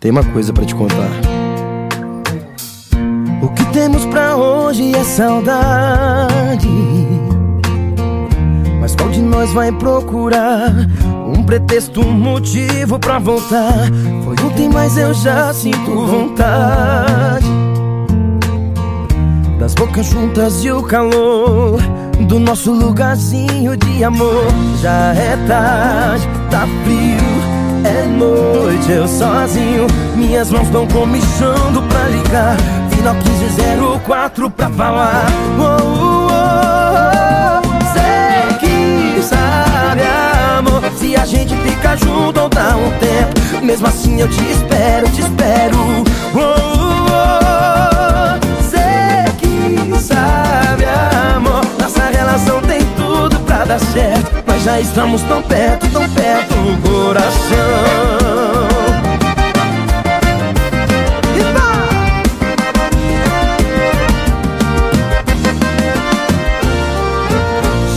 tem uma coisa para te contar. O que temos pra hoje é saudade. Mas qual de nós vai procurar um pretexto, um motivo pra voltar? Foi ontem, mas eu já sinto vontade. Das bocas juntas e o calor do nosso lugarzinho de amor. Já é tarde, tá frio é noite, eu sozinho. Minhas mãos estão comichando pra ligar. Final 1504 pra falar. Oh, oh, oh, Sei que sabe, amor Se a gente fica junto ou dá um tempo. Mesmo assim eu te espero, te espero. Oh, oh, oh, Sei que sabe, amor Nossa relação tem tudo pra dar certo. Mas já estamos tão perto, tão perto coração.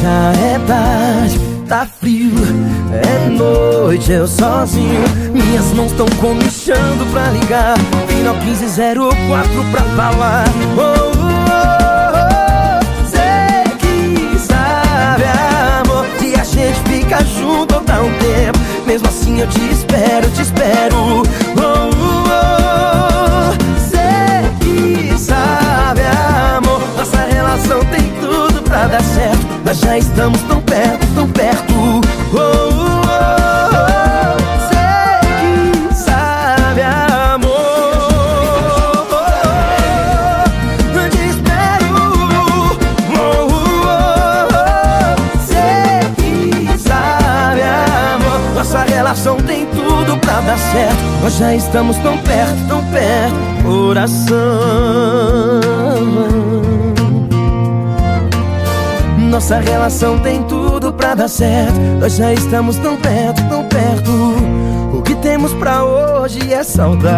Já é tarde, tá frio, é noite, eu sozinho. Minhas mãos tão comichando pra ligar. Final 1504 pra falar. Oh, oh, gente fica junto dá um tempo. Mesmo assim eu te espero, te espero oh, oh, oh. Sei que sabe, amor Nossa relação tem tudo pra dar certo Mas já estamos tão perto, tão perto relação tem tudo pra dar certo. Nós já estamos tão perto, tão perto Coração. Nossa relação tem tudo pra dar certo. Nós já estamos tão perto, tão perto. O que temos pra hoje é saudade